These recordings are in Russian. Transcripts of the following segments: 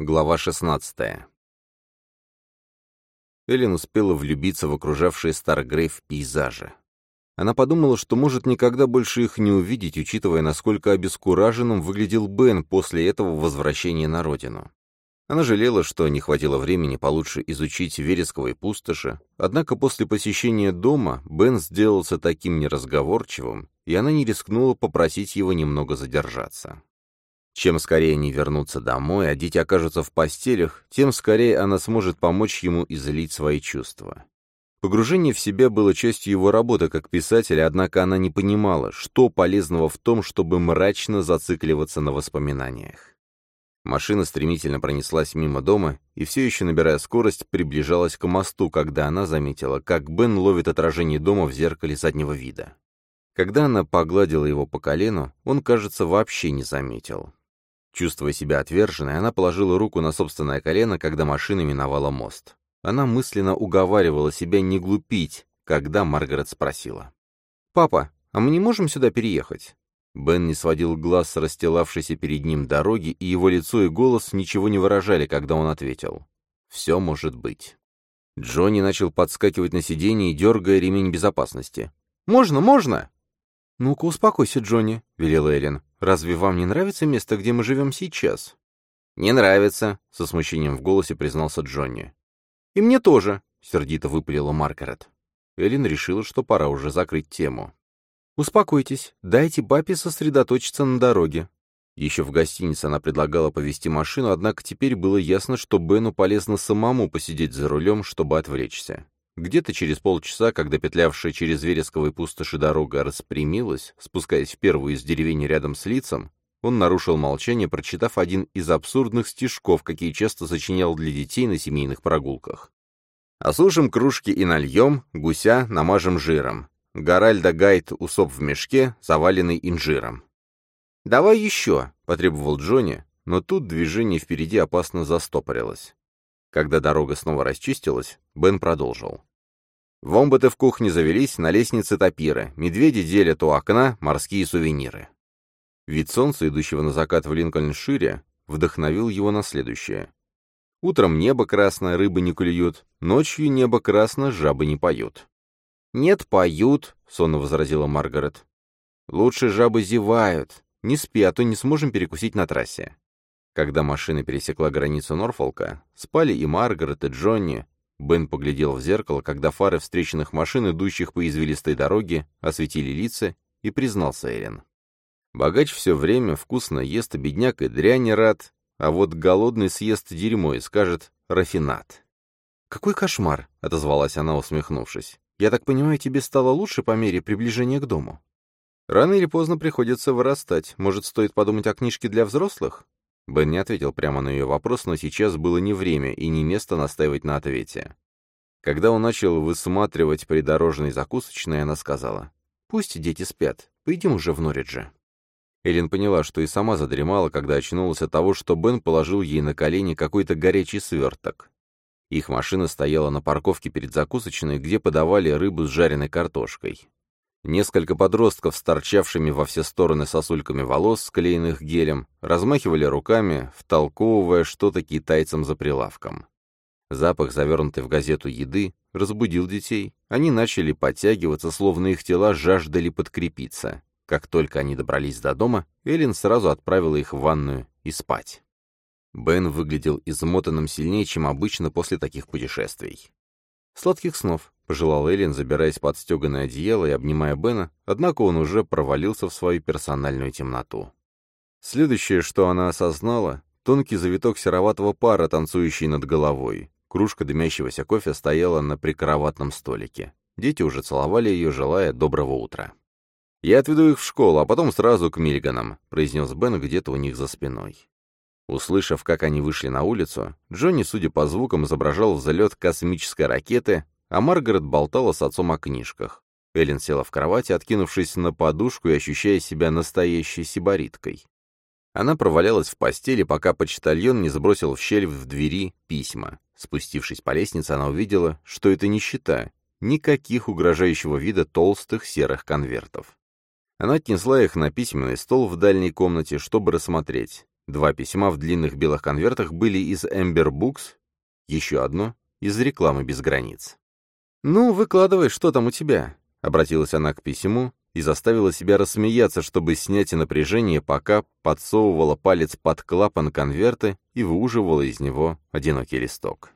Глава 16 Эллен успела влюбиться в окружавшие Старгрейв пейзажи. Она подумала, что может никогда больше их не увидеть, учитывая, насколько обескураженным выглядел Бен после этого возвращения на родину. Она жалела, что не хватило времени получше изучить вересковые пустоши, однако после посещения дома Бен сделался таким неразговорчивым, и она не рискнула попросить его немного задержаться. Чем скорее они вернутся домой, а дети окажутся в постелях, тем скорее она сможет помочь ему излить свои чувства. Погружение в себя было частью его работы как писателя, однако она не понимала, что полезного в том, чтобы мрачно зацикливаться на воспоминаниях. Машина стремительно пронеслась мимо дома и, все еще набирая скорость, приближалась к мосту, когда она заметила, как Бен ловит отражение дома в зеркале заднего вида. Когда она погладила его по колену, он, кажется, вообще не заметил. Чувствуя себя отверженной, она положила руку на собственное колено, когда машина миновала мост. Она мысленно уговаривала себя не глупить, когда Маргарет спросила. «Папа, а мы не можем сюда переехать?» Бен не сводил глаз с расстилавшейся перед ним дороги, и его лицо и голос ничего не выражали, когда он ответил. «Все может быть». Джонни начал подскакивать на сиденье, дергая ремень безопасности. «Можно, можно!» «Ну-ка, успокойся, Джонни», — велела Эллен. «Разве вам не нравится место, где мы живем сейчас?» «Не нравится», — со смущением в голосе признался Джонни. «И мне тоже», — сердито выпалила Маргарет. Эллен решила, что пора уже закрыть тему. «Успокойтесь, дайте папе сосредоточиться на дороге». Еще в гостинице она предлагала повезти машину, однако теперь было ясно, что Бену полезно самому посидеть за рулем, чтобы отвлечься. Где-то через полчаса, когда петлявшая через вересковые пустоши дорога распрямилась, спускаясь в первую из деревень рядом с лицом, он нарушил молчание, прочитав один из абсурдных стишков, какие часто сочинял для детей на семейных прогулках. «Осушим кружки и нальем, гуся намажем жиром. Гаральда Гайд усоп в мешке, заваленный инжиром». «Давай еще», — потребовал Джонни, но тут движение впереди опасно застопорилось. Когда дорога снова расчистилась, Бен продолжил. Вомбаты в кухне завелись, на лестнице топиры, медведи делят у окна морские сувениры. Вид солнца, идущего на закат в Линкольншире, вдохновил его на следующее. Утром небо красное, рыбы не клюют, ночью небо красно, жабы не поют. «Нет, поют», — сонно возразила Маргарет. «Лучше жабы зевают. Не спи, а то не сможем перекусить на трассе». Когда машина пересекла границу Норфолка, спали и Маргарет, и Джонни. Бен поглядел в зеркало, когда фары встреченных машин, идущих по извилистой дороге, осветили лица, и признался Эрин. Богач все время вкусно ест, а бедняк и дрянь рад, а вот голодный съест дерьмо и скажет «рафинат». «Какой кошмар!» — отозвалась она, усмехнувшись. «Я так понимаю, тебе стало лучше по мере приближения к дому?» «Рано или поздно приходится вырастать. Может, стоит подумать о книжке для взрослых?» Бен не ответил прямо на ее вопрос, но сейчас было не время и не место настаивать на ответе. Когда он начал высматривать придорожный закусочный, она сказала, «Пусть дети спят, поедим уже в Норридже». Эллен поняла, что и сама задремала, когда очнулась от того, что Бен положил ей на колени какой-то горячий сверток. Их машина стояла на парковке перед закусочной, где подавали рыбу с жареной картошкой. Несколько подростков с торчавшими во все стороны сосульками волос, склеенных гелем, размахивали руками, втолковывая что-то китайцам за прилавком. Запах, завернутый в газету еды, разбудил детей. Они начали подтягиваться, словно их тела жаждали подкрепиться. Как только они добрались до дома, Эллен сразу отправила их в ванную и спать. Бен выглядел измотанным сильнее, чем обычно после таких путешествий. «Сладких снов», — пожелал Эллен, забираясь под стеганое одеяло и обнимая Бена, однако он уже провалился в свою персональную темноту. Следующее, что она осознала, тонкий завиток сероватого пара, танцующий над головой. Кружка дымящегося кофе стояла на прикроватном столике. Дети уже целовали ее, желая доброго утра. «Я отведу их в школу, а потом сразу к Мильганам», — произнес Бен где-то у них за спиной. Услышав, как они вышли на улицу, Джонни, судя по звукам, изображал взлет космической ракеты, а Маргарет болтала с отцом о книжках. Эллен села в кровати, откинувшись на подушку и ощущая себя настоящей сибариткой. Она провалялась в постели, пока почтальон не сбросил в щель в двери письма. Спустившись по лестнице, она увидела, что это не счета, никаких угрожающего вида толстых серых конвертов. Она отнесла их на письменный стол в дальней комнате, чтобы рассмотреть. Два письма в длинных белых конвертах были из Ember Books, еще одно — из рекламы без границ. «Ну, выкладывай, что там у тебя?» — обратилась она к письму и заставила себя рассмеяться, чтобы снять напряжение, пока подсовывала палец под клапан конверта и выуживала из него одинокий листок.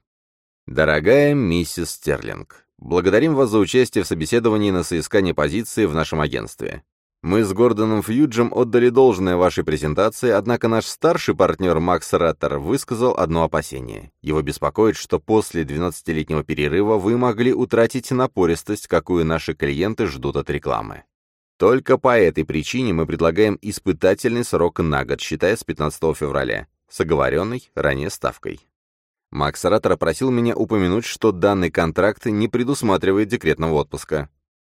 «Дорогая миссис Стерлинг, благодарим вас за участие в собеседовании на соискание позиции в нашем агентстве. Мы с Гордоном Фьюджем отдали должное вашей презентации, однако наш старший партнер Макс Раттер высказал одно опасение. Его беспокоит, что после 12-летнего перерыва вы могли утратить напористость, какую наши клиенты ждут от рекламы. Только по этой причине мы предлагаем испытательный срок на год, считая с 15 февраля, с оговоренной ранее ставкой. Макс Раттер просил меня упомянуть, что данный контракт не предусматривает декретного отпуска.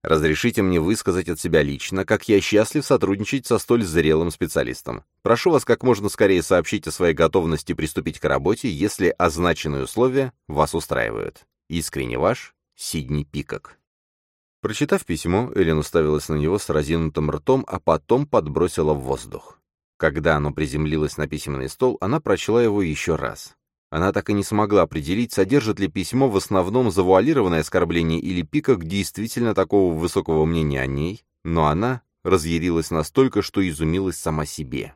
Разрешите мне высказать от себя лично, как я счастлив сотрудничать со столь зрелым специалистом. Прошу вас как можно скорее сообщить о своей готовности приступить к работе, если означенные условия вас устраивают. Искренне ваш, Сидни Пикок. Прочитав письмо, Эллен уставилась на него с разинутым ртом, а потом подбросила в воздух. Когда оно приземлилось на письменный стол, она прочла его еще раз. Она так и не смогла определить, содержит ли письмо в основном завуалированное оскорбление или Пикок действительно такого высокого мнения о ней, но она разъярилась настолько, что изумилась сама себе.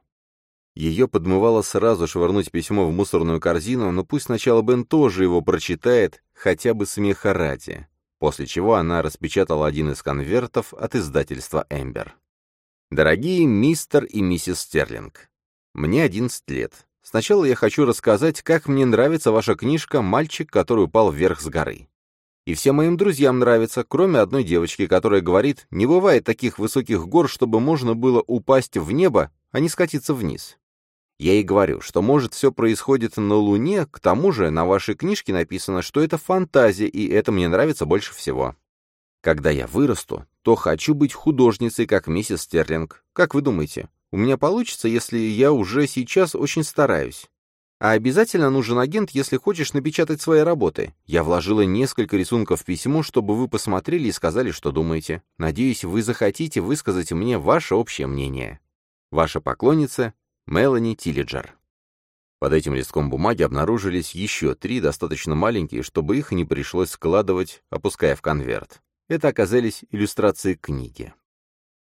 Ее подмывало сразу швырнуть письмо в мусорную корзину, но пусть сначала Бен тоже его прочитает, хотя бы смеха ради, после чего она распечатала один из конвертов от издательства «Эмбер». «Дорогие мистер и миссис Стерлинг, мне 11 лет. Сначала я хочу рассказать, как мне нравится ваша книжка «Мальчик, который упал вверх с горы». И всем моим друзьям нравится, кроме одной девочки, которая говорит, не бывает таких высоких гор, чтобы можно было упасть в небо, а не скатиться вниз. Я ей говорю, что может все происходит на Луне, к тому же на вашей книжке написано, что это фантазия, и это мне нравится больше всего. Когда я вырасту, то хочу быть художницей, как миссис Стерлинг. Как вы думаете, у меня получится, если я уже сейчас очень стараюсь. А обязательно нужен агент, если хочешь напечатать свои работы. Я вложила несколько рисунков в письмо, чтобы вы посмотрели и сказали, что думаете. Надеюсь, вы захотите высказать мне ваше общее мнение. Ваша поклонница Мелани Тиллиджер. Под этим листком бумаги обнаружились еще три, достаточно маленькие, чтобы их не пришлось складывать, опуская в конверт. Это оказались иллюстрации книги.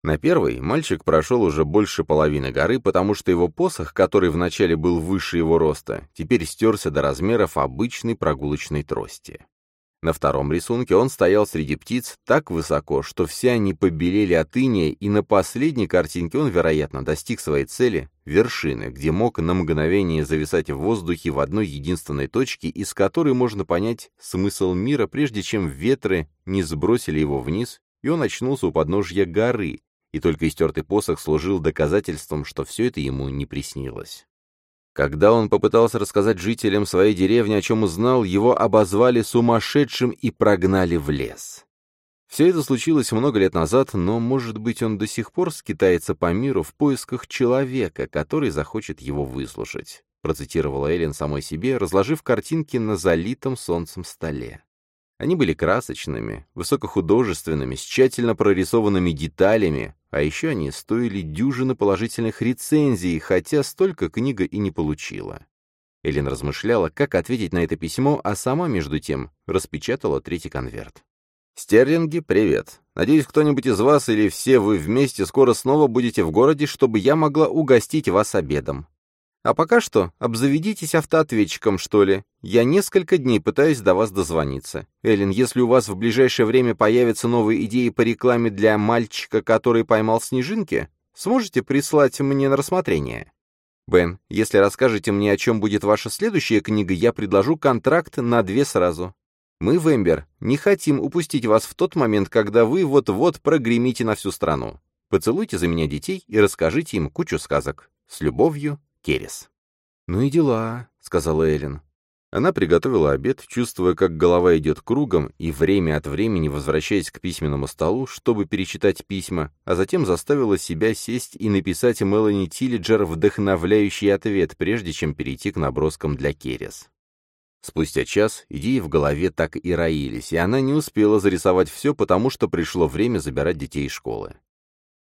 На первой мальчик прошел уже больше половины горы, потому что его посох, который вначале был выше его роста, теперь стерся до размеров обычной прогулочной трости. На втором рисунке он стоял среди птиц так высоко, что все они побелели от иния, и на последней картинке он, вероятно, достиг своей цели — вершины, где мог на мгновение зависать в воздухе в одной единственной точке, из которой можно понять смысл мира, прежде чем ветры не сбросили его вниз, и он очнулся у подножья горы, и только истертый посох служил доказательством, что все это ему не приснилось. Когда он попытался рассказать жителям своей деревни, о чем узнал, его обозвали сумасшедшим и прогнали в лес. Все это случилось много лет назад, но, может быть, он до сих пор скитается по миру в поисках человека, который захочет его выслушать, процитировала Эллен самой себе, разложив картинки на залитом солнцем столе. Они были красочными, высокохудожественными, с тщательно прорисованными деталями, а еще они стоили дюжины положительных рецензий, хотя столько книга и не получила. Эллен размышляла, как ответить на это письмо, а сама, между тем, распечатала третий конверт. «Стерлинги, привет. Надеюсь, кто-нибудь из вас или все вы вместе скоро снова будете в городе, чтобы я могла угостить вас обедом. А пока что обзаведитесь автоответчиком, что ли. Я несколько дней пытаюсь до вас дозвониться. Эллен, если у вас в ближайшее время появятся новые идеи по рекламе для мальчика, который поймал снежинки, сможете прислать мне на рассмотрение? Бен, если расскажете мне, о чем будет ваша следующая книга, я предложу контракт на две сразу. Мы в не хотим упустить вас в тот момент, когда вы вот-вот прогремите на всю страну. Поцелуйте за меня детей и расскажите им кучу сказок. С любовью, Керес. «Ну и дела», — сказала Эллен. Она приготовила обед, чувствуя, как голова идет кругом, и время от времени возвращаясь к письменному столу, чтобы перечитать письма, а затем заставила себя сесть и написать Мелани Тиллиджер вдохновляющий ответ, прежде чем перейти к наброскам для Керес. Спустя час идеи в голове так и роились, и она не успела зарисовать все, потому что пришло время забирать детей из школы.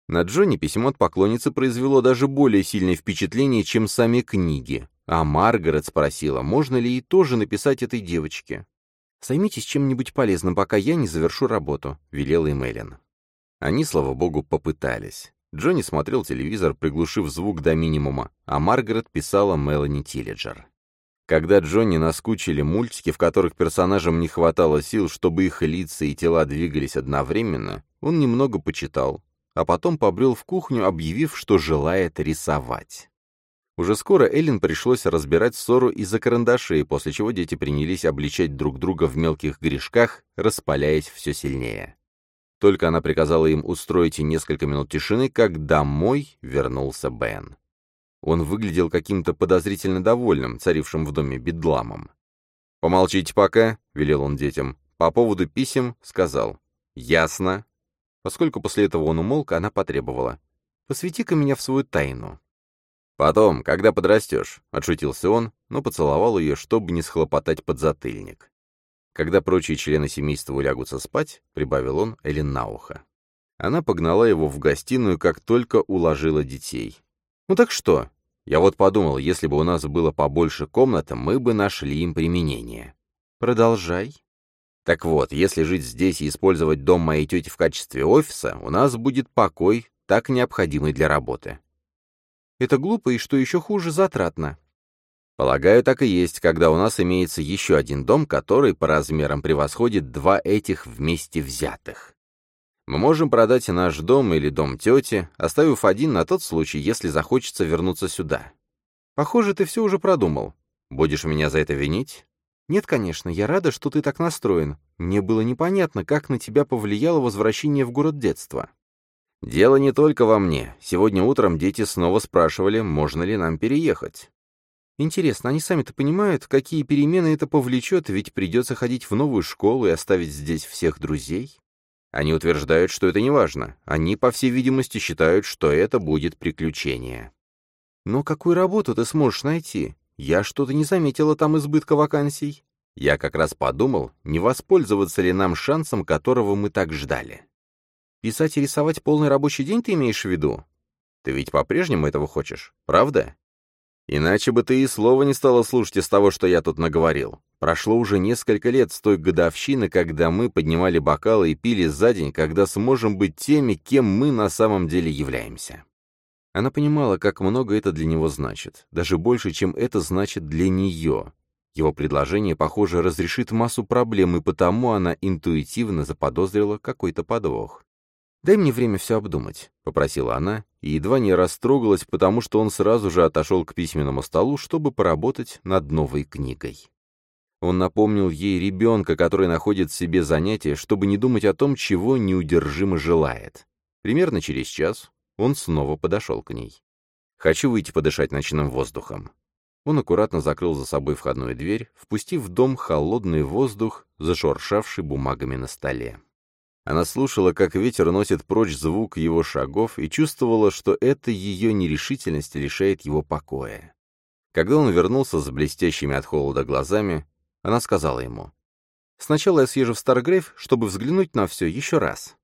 На Джонни письмо от поклонницы произвело даже более сильное впечатление, чем сами книги, а Маргарет спросила, можно ли ей тоже написать этой девочке. «Займитесь чем-нибудь полезным, пока я не завершу работу», — велела им Эллен. Они, слава богу, попытались. Джонни смотрел телевизор, приглушив звук до минимума, а Маргарет писала Мелани Тиллиджер. Когда Джонни наскучили мультики, в которых персонажам не хватало сил, чтобы их лица и тела двигались одновременно, он немного почитал, а потом побрел в кухню, объявив, что желает рисовать. Уже скоро Эллен пришлось разбирать ссору из-за карандашей, после чего дети принялись обличать друг друга в мелких грешках, распаляясь все сильнее. Только она приказала им устроить несколько минут тишины, как домой вернулся Бен. Он выглядел каким-то подозрительно довольным, царившим в доме бедламом. «Помолчите пока», — велел он детям. По поводу писем сказал. «Ясно». Поскольку после этого он умолк, она потребовала. «Посвяти-ка меня в свою тайну». «Потом, когда подрастешь», — отшутился он, но поцеловал ее, чтобы не схлопотать подзатыльник. Когда прочие члены семейства улягутся спать, прибавил он Эллен на ухо. Она погнала его в гостиную, как только уложила детей. «Ну так что? Я вот подумал, если бы у нас было побольше комнат, мы бы нашли им применение». «Продолжай». «Так вот, если жить здесь и использовать дом моей тети в качестве офиса, у нас будет покой, так необходимый для работы». «Это глупо и, что еще хуже, затратно», Полагаю, так и есть, когда у нас имеется еще один дом, который по размерам превосходит два этих вместе взятых. Мы можем продать наш дом или дом тети, оставив один на тот случай, если захочется вернуться сюда. Похоже, ты все уже продумал. Будешь меня за это винить? Нет, конечно, я рада, что ты так настроен. Мне было непонятно, как на тебя повлияло возвращение в город детства. Дело не только во мне. Сегодня утром дети снова спрашивали, можно ли нам переехать. Интересно, они сами-то понимают, какие перемены это повлечет, ведь придется ходить в новую школу и оставить здесь всех друзей? Они утверждают, что это не важно. Они, по всей видимости, считают, что это будет приключение. Но какую работу ты сможешь найти? Я что-то не заметила там избытка вакансий. Я как раз подумал, не воспользоваться ли нам шансом, которого мы так ждали. Писать и рисовать полный рабочий день ты имеешь в виду? Ты ведь по-прежнему этого хочешь, правда? Иначе бы ты и слова не стала слушать из того, что я тут наговорил. Прошло уже несколько лет с той годовщины, когда мы поднимали бокалы и пили за день, когда сможем быть теми, кем мы на самом деле являемся. Она понимала, как много это для него значит, даже больше, чем это значит для нее. Его предложение, похоже, разрешит массу проблем, и потому она интуитивно заподозрила какой-то подвох. «Дай мне время все обдумать», — попросила она, и едва не растрогалась, потому что он сразу же отошел к письменному столу, чтобы поработать над новой книгой. Он напомнил ей ребенка, который находит в себе занятие, чтобы не думать о том, чего неудержимо желает. Примерно через час он снова подошел к ней. «Хочу выйти подышать ночным воздухом». Он аккуратно закрыл за собой входную дверь, впустив в дом холодный воздух, зашуршавший бумагами на столе. Она слушала, как ветер носит прочь звук его шагов, и чувствовала, что эта ее нерешительность лишает его покоя. Когда он вернулся с блестящими от холода глазами, она сказала ему, «Сначала я съезжу в Старгрейв, чтобы взглянуть на все еще раз».